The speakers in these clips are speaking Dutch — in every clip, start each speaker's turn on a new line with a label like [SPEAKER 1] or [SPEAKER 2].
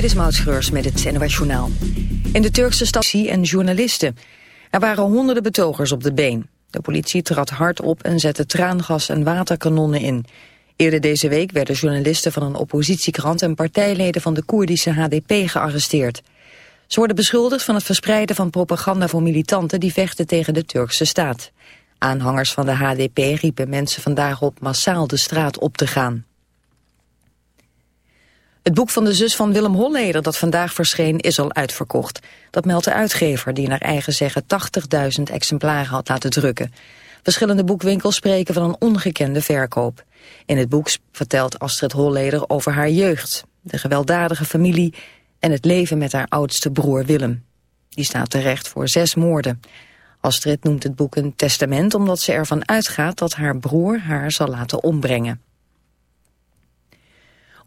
[SPEAKER 1] Dit is Maud met het NOS Journaal. In de Turkse stad en journalisten. Er waren honderden betogers op de been. De politie trad hard op en zette traangas en waterkanonnen in. Eerder deze week werden journalisten van een oppositiekrant... en partijleden van de Koerdische HDP gearresteerd. Ze worden beschuldigd van het verspreiden van propaganda voor militanten... die vechten tegen de Turkse staat. Aanhangers van de HDP riepen mensen vandaag op massaal de straat op te gaan. Het boek van de zus van Willem Holleder dat vandaag verscheen is al uitverkocht. Dat meldt de uitgever die naar eigen zeggen 80.000 exemplaren had laten drukken. Verschillende boekwinkels spreken van een ongekende verkoop. In het boek vertelt Astrid Holleder over haar jeugd, de gewelddadige familie en het leven met haar oudste broer Willem. Die staat terecht voor zes moorden. Astrid noemt het boek een testament omdat ze ervan uitgaat dat haar broer haar zal laten ombrengen.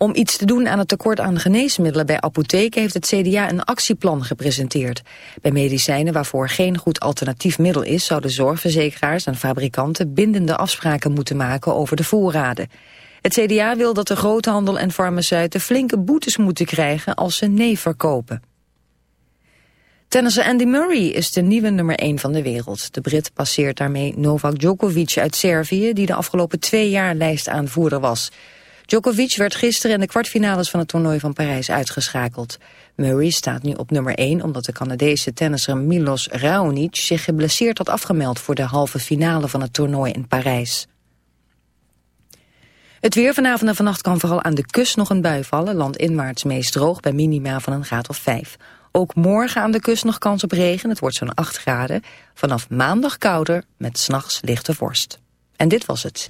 [SPEAKER 1] Om iets te doen aan het tekort aan geneesmiddelen bij apotheken heeft het CDA een actieplan gepresenteerd. Bij medicijnen waarvoor geen goed alternatief middel is, zouden zorgverzekeraars en fabrikanten bindende afspraken moeten maken over de voorraden. Het CDA wil dat de groothandel en farmaceuten flinke boetes moeten krijgen als ze nee verkopen. Tennisser Andy Murray is de nieuwe nummer 1 van de wereld. De Brit passeert daarmee Novak Djokovic uit Servië, die de afgelopen twee jaar lijstaanvoerder was. Djokovic werd gisteren in de kwartfinales van het toernooi van Parijs uitgeschakeld. Murray staat nu op nummer 1 omdat de Canadese tennisser Milos Raonic zich geblesseerd had afgemeld voor de halve finale van het toernooi in Parijs. Het weer vanavond en vannacht kan vooral aan de kust nog een bui vallen. Landinwaarts meest droog bij minima van een graad of 5. Ook morgen aan de kust nog kans op regen. Het wordt zo'n 8 graden. Vanaf maandag kouder met s'nachts lichte vorst. En dit was het.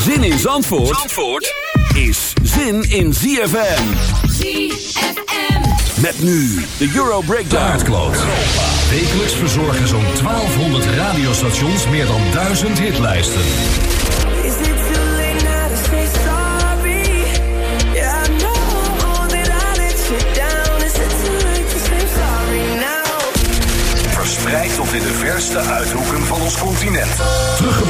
[SPEAKER 2] Zin in Zandvoort, Zandvoort is zin in ZFM.
[SPEAKER 3] ZFM.
[SPEAKER 2] Met nu de Euro Breakdown.
[SPEAKER 4] Aardkloot. Wekelijks verzorgen zo'n 1200 radiostations meer dan 1000 hitlijsten.
[SPEAKER 3] Is it too late now to say sorry? Yeah, I know that I let you down. Is it too late to say sorry now?
[SPEAKER 4] Verspreid tot in de verste uithoeken van ons continent. Teruggebracht tot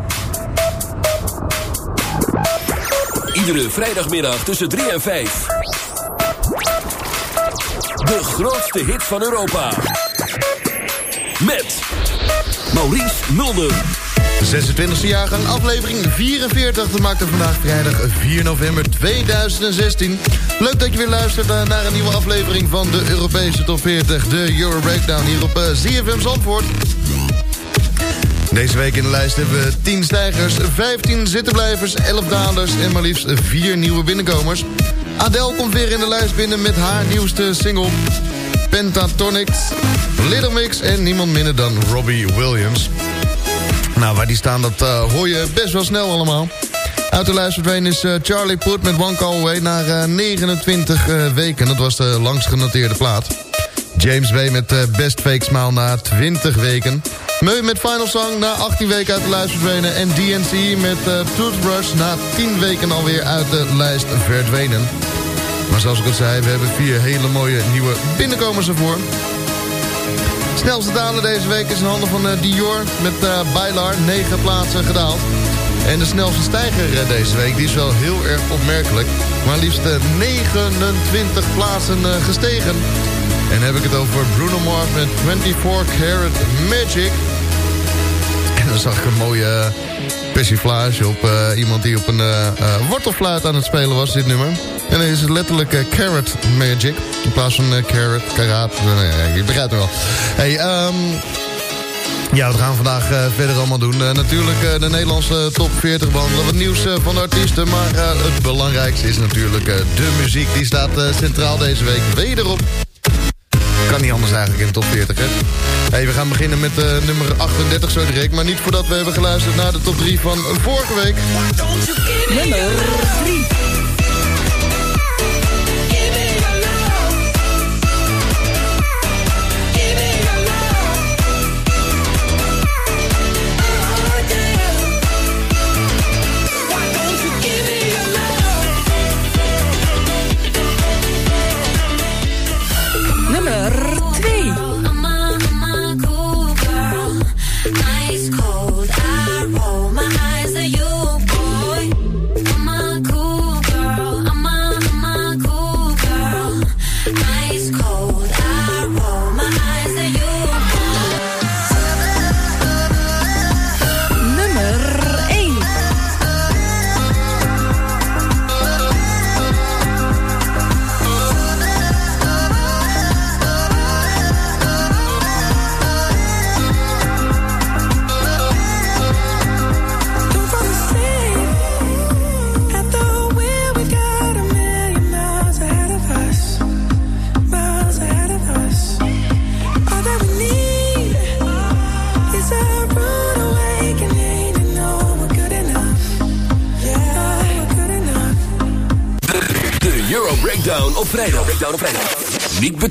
[SPEAKER 2] Iedere vrijdagmiddag tussen 3 en 5. De grootste hit van Europa. Met Maurice Mulder.
[SPEAKER 5] 26e jaargang, aflevering 44. Dat maakt er vandaag vrijdag 4 november 2016. Leuk dat je weer luistert eh, naar een nieuwe aflevering van de Europese Top 40. De Euro Breakdown hier op eh, ZFM Zandvoort. Deze week in de lijst hebben we 10 stijgers, 15 zittenblijvers, 11 dalers en maar liefst 4 nieuwe binnenkomers. Adele komt weer in de lijst binnen met haar nieuwste single Pentatonics, Little Mix en niemand minder dan Robbie Williams. Nou, waar die staan, dat uh, hoor je best wel snel allemaal. Uit de lijst verdwenen is uh, Charlie Put met One Call Away naar uh, 29 weken. Dat was de langst genoteerde plaat. James Bay met Best Fake Smile na 20 weken. Meu met Final Song na 18 weken uit de lijst verdwenen. En DNC met Toothbrush na 10 weken alweer uit de lijst verdwenen. Maar zoals ik al zei, we hebben vier hele mooie nieuwe binnenkomers ervoor. Snelste daler deze week is in handen van uh, Dior met uh, Bailar, 9 plaatsen gedaald. En de snelste stijger deze week, die is wel heel erg opmerkelijk. Maar liefst 29 plaatsen gestegen. En heb ik het over Bruno Mars met 24 Karat Magic. Dan zag ik een mooie persiflage op iemand die op een wortelfluit aan het spelen was, dit nummer. En dan is het letterlijk Carrot Magic. In plaats van Carrot, Karat. Uh, je begrijpt het wel. Hey, um, ja, we gaan vandaag uh, verder allemaal doen. Natuurlijk de Nederlandse top 40 behandelen. Wat nieuws van de artiesten. Maar het belangrijkste is natuurlijk de muziek. Die staat centraal deze week wederop. Kan niet anders eigenlijk in de top 40, hè? We gaan beginnen met nummer 38 zo direct. Maar niet voordat we hebben geluisterd naar de top 3 van vorige week.
[SPEAKER 3] Nummer 3.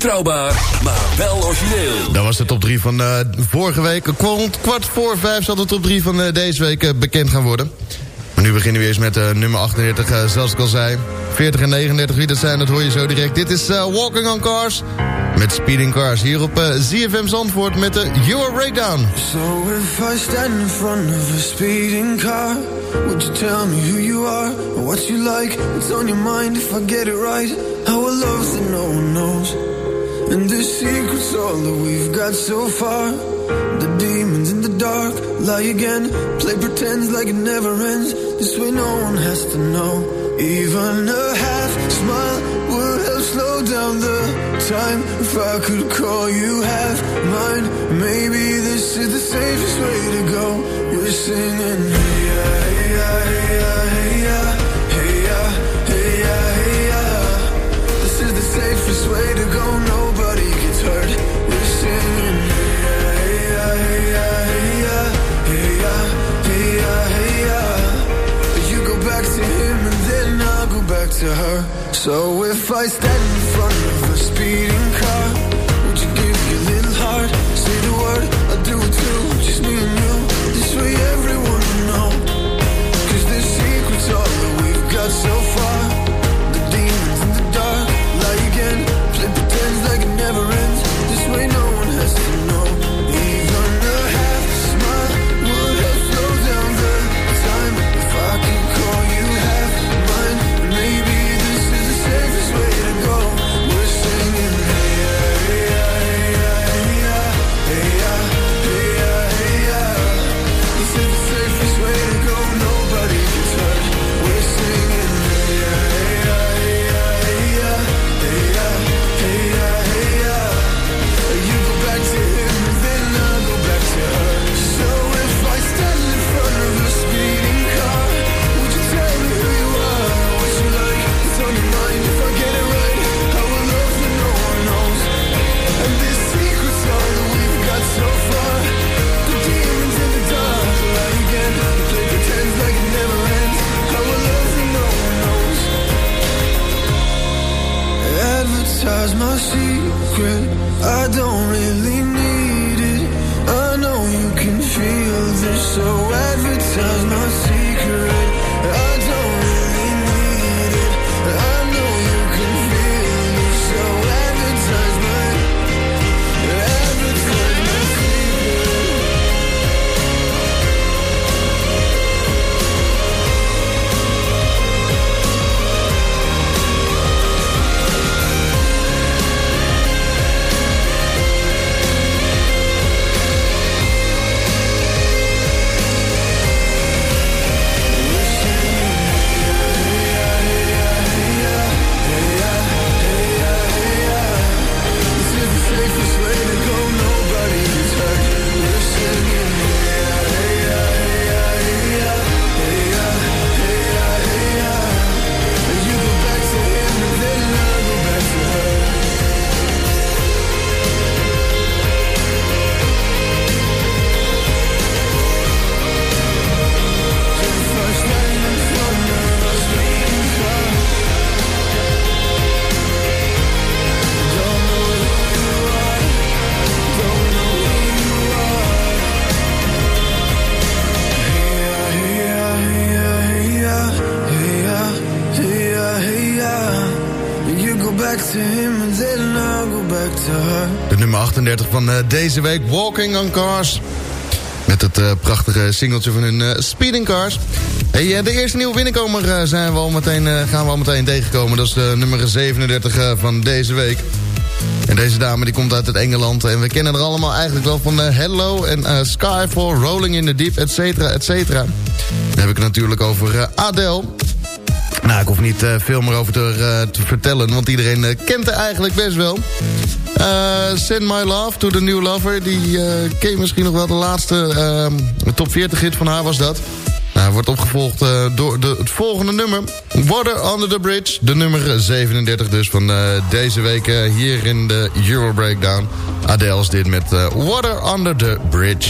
[SPEAKER 2] Betrouwbaar, maar wel origineel.
[SPEAKER 5] Dat was de top 3 van uh, vorige week. Rond kwart voor vijf zal de top 3 van uh, deze week uh, bekend gaan worden. Maar nu beginnen we eerst met nummer 38, zoals ik al zei. 40 en 39, wie dat zijn, dat hoor je zo direct. Dit is Walking on Cars met Speeding Cars. Hier op ZFM Zandvoort met de Euro Breakdown.
[SPEAKER 6] So if I stand in front of a speeding car... Would you tell me who you are, or what you like, what's on your mind if I get it right? Our love's that no one knows, and the secret's all that we've got so far. The demons in the dark lie again, play pretends like it never ends. This way no one has to know. Even a half smile would help slow down the time. If I could call you half mine, maybe this is the safest way to go. We're singing, yeah, yeah, yeah, So
[SPEAKER 7] van eh, deze week, Walking on Cars. Met het eh, prachtige singeltje van hun eh, Speeding Cars. Hey, de eerste nieuwe binnenkomer zijn we al meteen, gaan we al meteen tegenkomen. Dat is nummer 37 van deze week. En deze dame die komt uit het Engeland. En we kennen er allemaal eigenlijk wel van Hello en Skyfall, Rolling in the Deep, et etcetera. Dan heb ik het natuurlijk over Adele. Nou, ik hoef niet veel meer over te, te vertellen, want iedereen kent haar eigenlijk best wel. Eh, Send My Love to the New Lover. Die uh, ken misschien nog wel de laatste ehm, top 40 hit van haar was dat. Nou, wordt opgevolgd eh, door de, het volgende nummer. Water Under the Bridge. De nummer 37 dus van deze week hier in de Euro Breakdown. Adele's dit met Water Under the Bridge.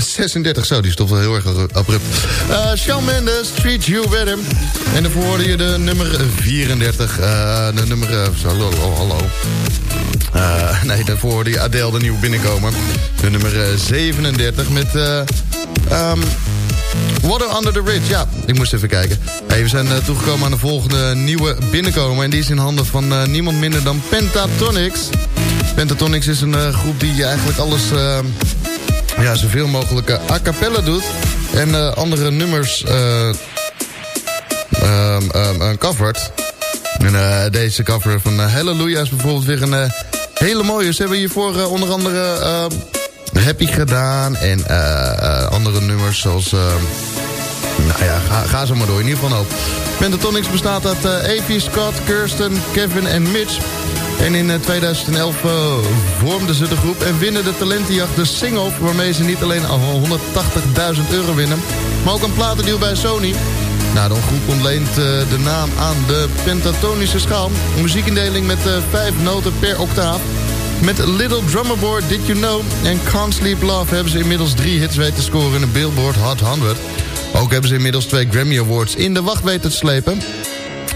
[SPEAKER 5] 36, zo, die stopt wel heel erg abrupt. Eh Shawn Mendes, Treat You Better. En daarvoor hoorde je de nummer 34. eh, de nummer... eh, hallo, hallo. Nee, daarvoor hoorde je Adele, de nieuwe binnenkomer. De nummer eh, 37 met... eh ehm, Water Under the Bridge, ja, ik moest even kijken. We zijn toegekomen aan de volgende nieuwe binnenkomer... en die is in handen van niemand minder dan Pentatonix. Pentatonix is een groep die eigenlijk alles... ja, zoveel mogelijk eh, a cappella doet. En eh, andere nummers eh ehm, ehm, eh, covert. En deze cover van Hallelujah is bijvoorbeeld weer een hele mooie. Ze hebben hiervoor onder andere eh, Happy gedaan. En andere nummers zoals... eh, maar. In ieder geval ook. Pentatonix bestaat uit eh Evie, Scott, Kirsten, Kevin en Mitch. En in eh, 2011 eh, vormden ze de groep en winnen de talentenjacht de single... waarmee ze niet alleen al 180.000 euro winnen... maar ook een platendeal bij Sony. Nou, de groep ontleent eh, de naam aan de pentatonische schaal. Een muziekindeling met eh, vijf noten per octaaf. Met Little Drummer Boy, Did You Know en Can't Sleep Love... hebben ze inmiddels drie hits weten te scoren in de Billboard Hot 100. Ook hebben ze inmiddels twee Grammy Awards in de wacht weten te slepen.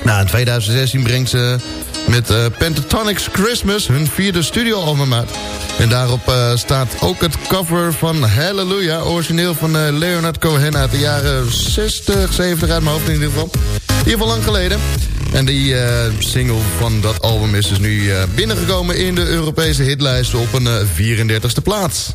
[SPEAKER 5] Nou, in 2016 brengt ze met eh Pentatonix Christmas hun vierde studioalbum uit. En daarop eh, staat ook het cover van Hallelujah... origineel van eh, Leonard Cohen uit de jaren 60, 70 uit mijn hoofd in ieder geval. In ieder geval lang geleden. En die single van dat album is dus nu binnengekomen in de Europese hitlijst op een eh, 34e plaats.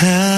[SPEAKER 3] How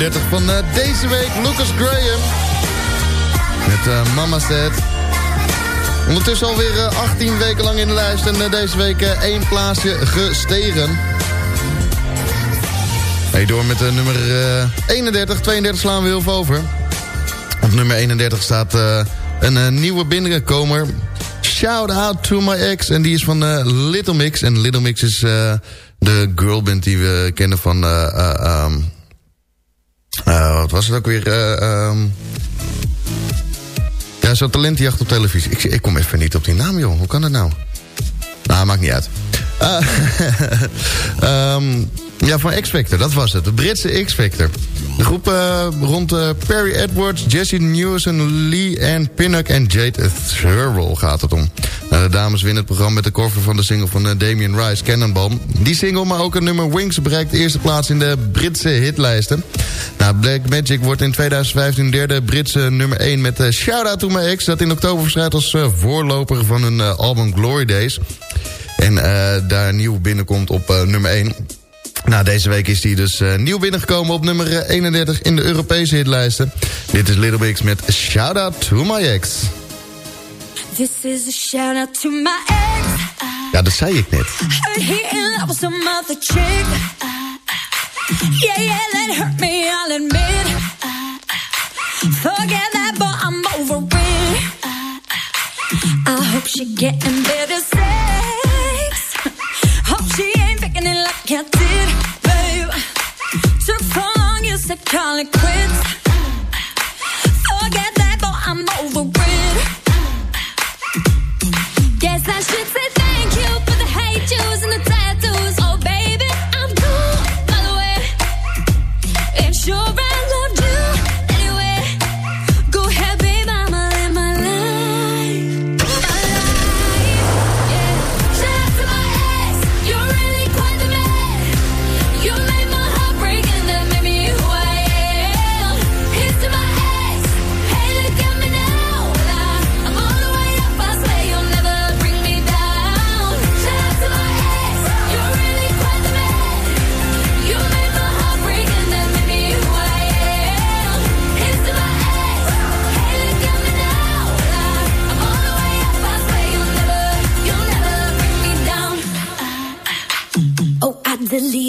[SPEAKER 5] 30 van deze week. Lucas Graham. Met Mama Said. Ondertussen alweer 18 weken lang in de lijst. En deze week één plaatsje gestegen. Hey, door met nummer 31. 32 slaan we heel veel over. Op nummer 31 staat een nieuwe binnenkomer. Shout out to my ex. En die is van uh, Little Mix. En Little Mix is de girlband die we kennen van wat was het ook weer? eh, ehm, ja, zo'n talentenjacht op televisie. Ik, ik kom even niet op die naam, joh. Hoe kan dat nou? Nou, maakt niet uit. Eh, ehm, ja, van X-Factor, dat was het. De Britse X-Factor. De groep eh, rond Perry Edwards, Jesse Newson, Lee Ann Pinnock en Jade Thurl gaat het om. De dames winnen het programma met de cover van de single van eh, Damien Rice, Cannonball. Die single, maar ook het nummer Wings bereikt de eerste plaats in de Britse hitlijsten. Nou, Black Magic wordt in 2015 derde Britse nummer 1 met uh, Shout Out To My Ex... dat in oktober verschijnt als eh, voorloper van hun eh, album Glory Days. En eh, daar nieuw binnenkomt op eh, nummer 1. Nou, deze week is hij dus eh, nieuw binnengekomen op nummer eh, 31 in de Europese hitlijsten. Dit is Little Mix met Shout Out To My Ex. Ja, dat zei ik net.
[SPEAKER 8] Heard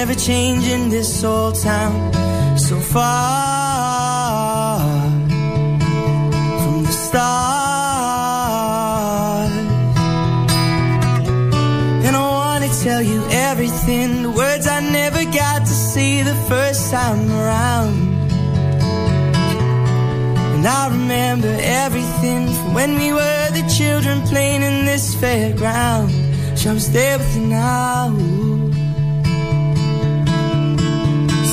[SPEAKER 9] never change in this old town. So far from the start. And I wanna tell you everything, the words I never got to say the first time around. And I remember everything from when we were the children playing in this fairground. So I'm there with you now.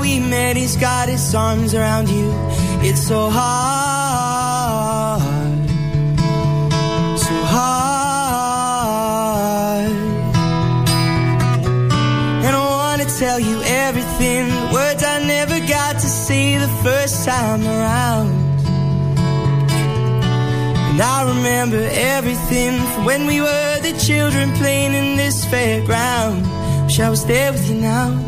[SPEAKER 9] we met, he's got his arms around you. It's so hard, so hard. And I wanna tell you everything, words I never got to say the first time around. And I remember everything from when we were the children playing in this fairground. Wish I was there with you now.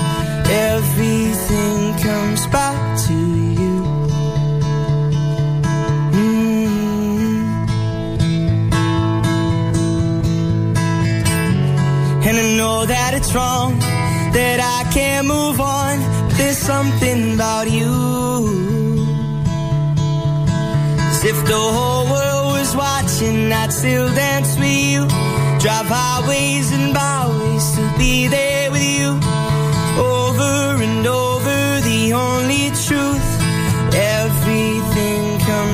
[SPEAKER 9] Everything comes back to you. Mm. And I know that it's wrong, that I can't move on. There's something about you. As if the whole world was watching, I'd still dance with you. Drive highways and byways to be there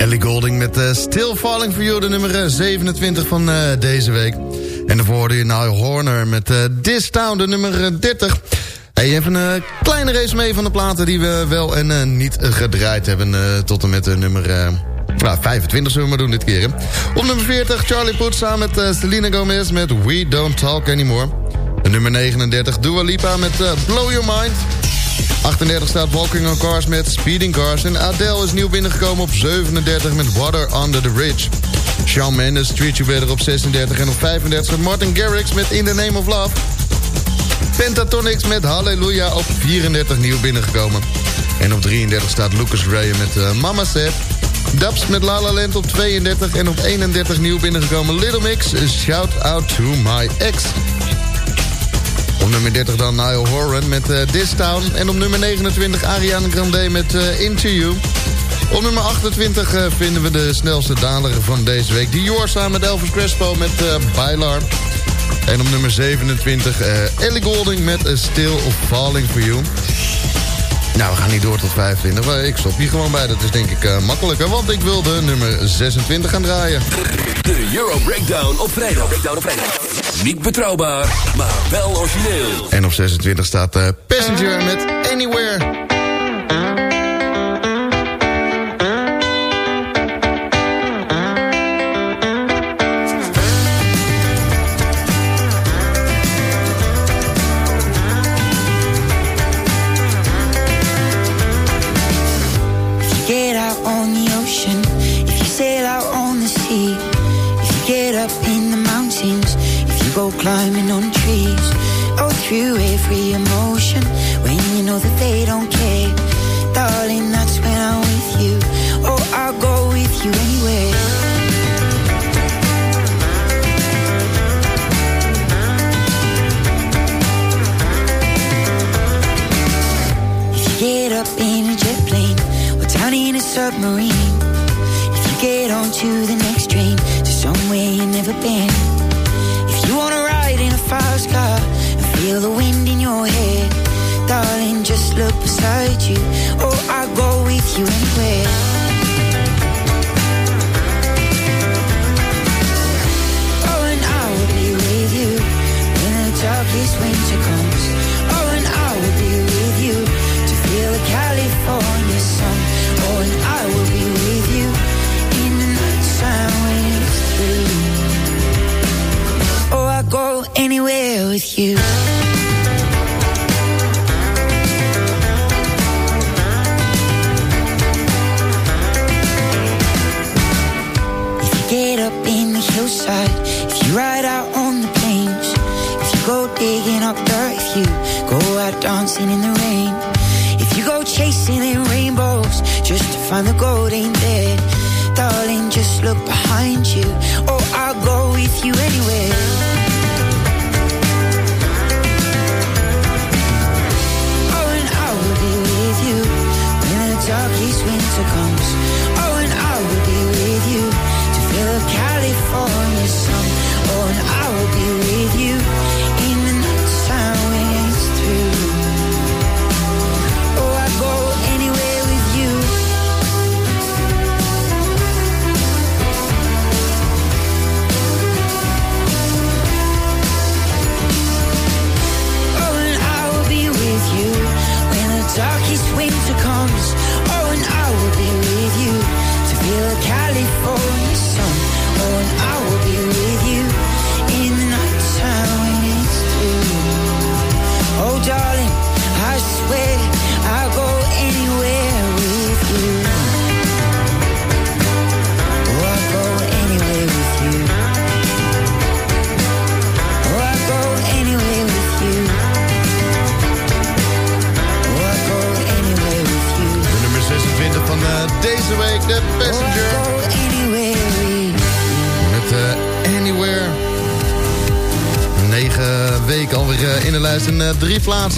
[SPEAKER 5] Ellie Golding met eh, Still Falling For You, de nummer eh, 27 van eh, deze week. En daarvoor hoorde je nou Horner met eh, This Town, de nummer eh, 30. Hey, even een kleine resume van de platen die we wel en eh, niet eh, gedraaid hebben... eh, tot en met de nummer eh, nou, 25 zullen we maar doen dit keer. Op nummer 40 Charlie Puth samen met eh, Selena Gomez met We Don't Talk Anymore. Nummer 39 Dua Lipa met eh, Blow Your Mind... 38 staat Walking on Cars met Speeding Cars. En Adele is nieuw binnengekomen op 37 met Water Under the Bridge. Shawn Mendes, Treat You Better op 36. En op 35 staat Martin Garrix met In the Name of Love. Pentatonix met Hallelujah op 34 nieuw binnengekomen. En op 33 staat Lucas Graham met uh, Mama Said. Dubs met La La Land op 32. En op 31 nieuw binnengekomen Little Mix. Shout Out To My Ex. Op nummer 30 dan Niall Horan met uh, This Town. En op nummer 29 Ariana Grande met uh, Into You. Op nummer 28 uh, vinden we de snelste daler van deze week. Dior samen met Elvis Crespo met Bailar. En op nummer 27 uh, Ellie Golding met Still Falling For You. Nou, we gaan niet door tot 25. Maar ik stop hier gewoon bij. Dat is denk ik uh, makkelijker. Want ik wil de nummer 26 gaan draaien.
[SPEAKER 2] De Euro Breakdown op vrijdag. Breakdown op vrijdag. Niet betrouwbaar, maar wel origineel.
[SPEAKER 5] En op 26 staat uh,
[SPEAKER 10] Passenger met Anywhere.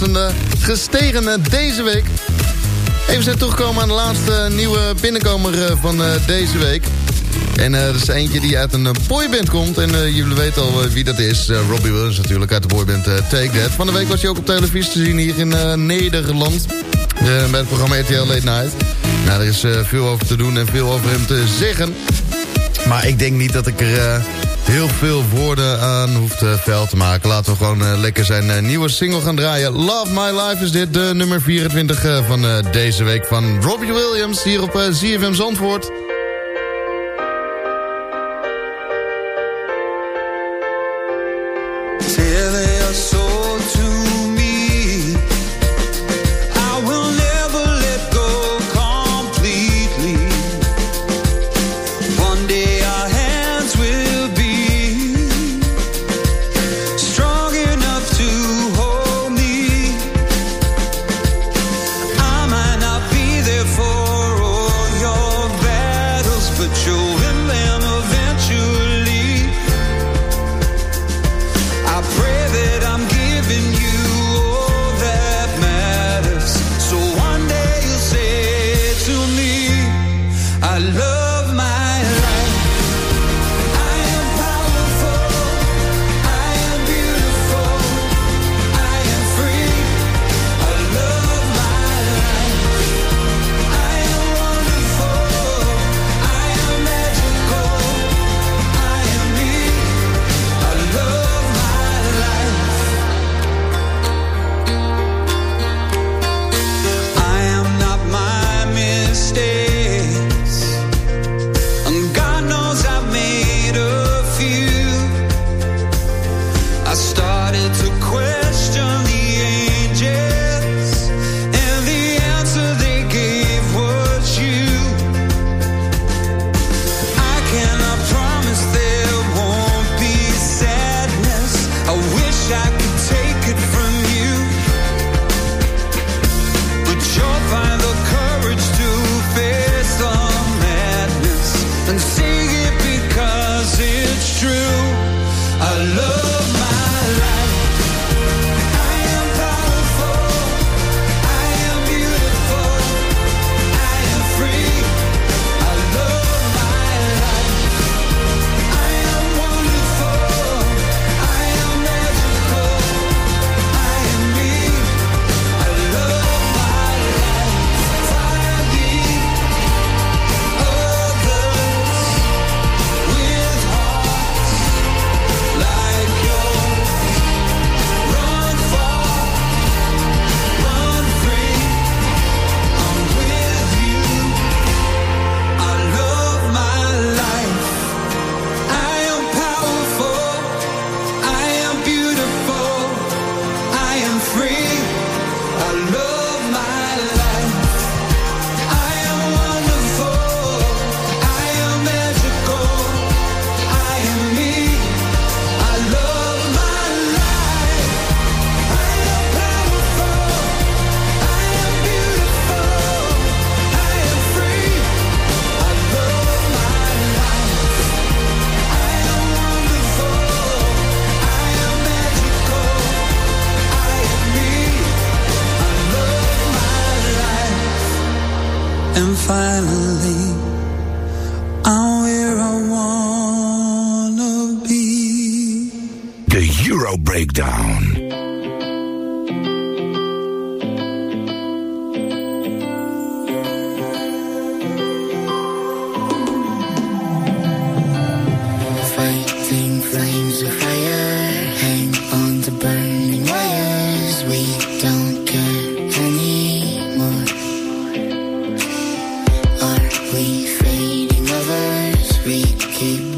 [SPEAKER 10] een eh, gestegen deze week. Even zijn toegekomen aan de laatste eh, nieuwe binnenkomer eh, van deze week. En er is eentje die uit een boyband komt. En jullie weten al wie dat is. Robbie Williams natuurlijk uit de boyband Take That. Van de week was hij ook op televisie te zien hier in Nederland. bij het programma RTL Late Night. Nou, er is veel over te doen en veel over hem te zeggen. Maar ik denk niet dat ik er heel veel woorden aan hoeft uh, te maken. Laten we gewoon eh, lekker zijn eh, nieuwe single gaan draaien. Love My Life is dit, de nummer 24 van deze week van Robbie Williams hier op ZFM Zandvoort.
[SPEAKER 11] we keep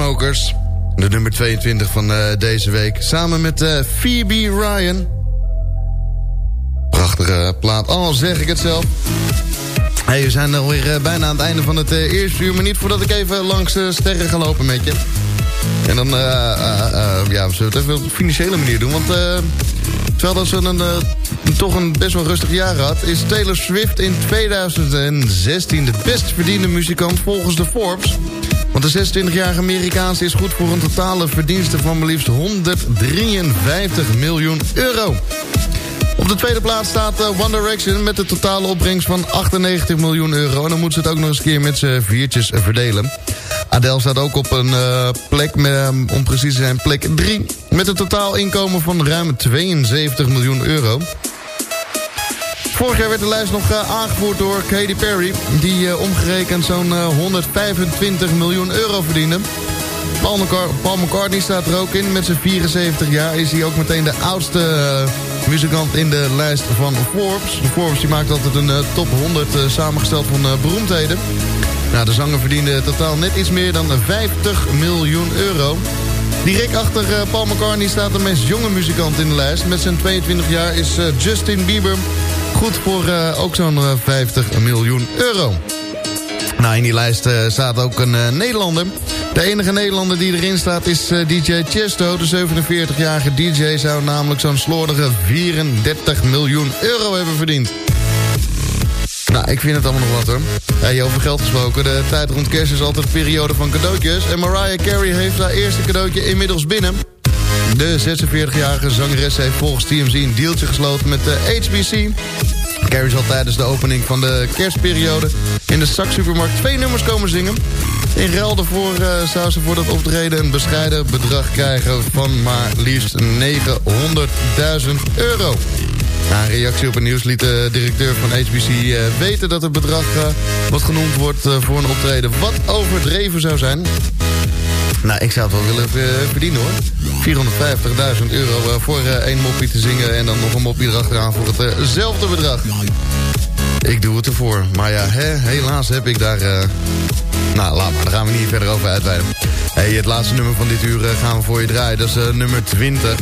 [SPEAKER 5] Chainsmokers. De nummer 22 van eh, deze week. Samen met eh, Phoebe Ryan. Prachtige plaat. Al zeg ik het zelf. Hey, we zijn alweer uh, bijna aan het einde van het eh, eerste uur. Maar niet voordat ik even langs de sterren ga lopen met je. En dan, eh, eh, eh, ja, we zullen het even op een financiële manier doen. Want eh, terwijl dat ze een, eh, toch een best wel rustig jaar had... is Taylor Swift in 2016 de best verdiende muzikant volgens de Forbes. De 26-jarige Amerikaanse is goed voor een totale verdienste van maar liefst 153 miljoen euro. Op de tweede plaats staat eh, One Direction met een totale opbrengst van 98 miljoen euro. En dan moet ze het ook nog eens een keer met z'n viertjes verdelen. Adele staat ook op een eh, plek, met, eh, om precies te zijn, plek 3... met een totaal inkomen van ruim 72 miljoen euro. Vorig jaar werd de lijst nog eh, aangevoerd door Katy Perry... die eh, omgerekend zo'n eh, 125 miljoen euro verdiende. Paul, McCar- Paul McCartney staat er ook in. Met zijn 74 jaar is hij ook meteen de oudste eh, muzikant in de lijst van Forbes. Forbes die maakt altijd een eh, top 100 eh, samengesteld van eh, beroemdheden. Nou, de zanger verdiende totaal net iets meer dan 50 miljoen euro. Direct achter eh, Paul McCartney staat de meest jonge muzikant in de lijst. Met zijn 22 jaar is eh, Justin Bieber goed voor eh, ook zo'n eh, 50 miljoen euro. Nou, in die lijst eh, staat ook een eh, Nederlander. De enige Nederlander die erin staat is eh, DJ Chesto. De 47-jarige DJ zou namelijk zo'n slordige 34 miljoen euro hebben verdiend. Nou, ik vind het allemaal nog wat hoor. Hey, over geld gesproken, de tijd rond kerst is altijd een periode van cadeautjes. En Mariah Carey heeft haar eerste cadeautje inmiddels binnen. De 46-jarige zangeres heeft volgens TMZ een deeltje gesloten met de HBC. Carrie zal tijdens de opening van de kerstperiode in de Saks-supermarkt twee nummers komen zingen. In ruil daarvoor eh, zou ze voor dat optreden een bescheiden bedrag krijgen van maar liefst 900.000 euro. Na een reactie op het nieuws liet de directeur van HBC eh, weten dat het bedrag eh, wat genoemd wordt voor een optreden wat overdreven zou zijn. Nou, ik zou het wel willen eh, verdienen hoor. 450.000 euro eh, voor eh, één moppie te zingen... en dan nog een moppie erachteraan voor hetzelfde bedrag. Ik doe het ervoor. Maar ja, helaas heb ik daar... Nou, laat maar. Daar gaan we niet verder over uitweiden. Hey, het laatste nummer van dit uur gaan we voor je draaien. Dat is nummer 20.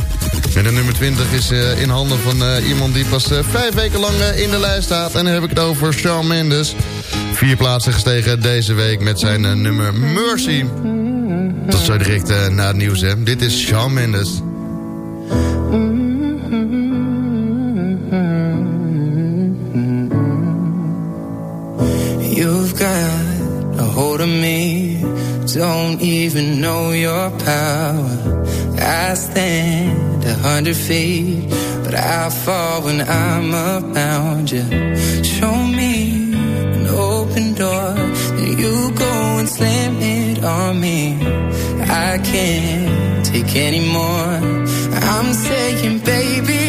[SPEAKER 5] En de nummer 20 is in handen van iemand die pas vijf weken lang in de lijst staat. En dan heb ik het over Shawn Mendes. Vier plaatsen gestegen deze week met zijn nummer Mercy. Tot zo direct eh, na het nieuws, hè. Dit is Shawn Mendes.
[SPEAKER 9] You've got a hold of me. Don't even know your power. I stand a hundred feet, but I fall when I'm around you. Show me an open door, then you go and slam it on me. I can't take anymore. I'm saying, baby,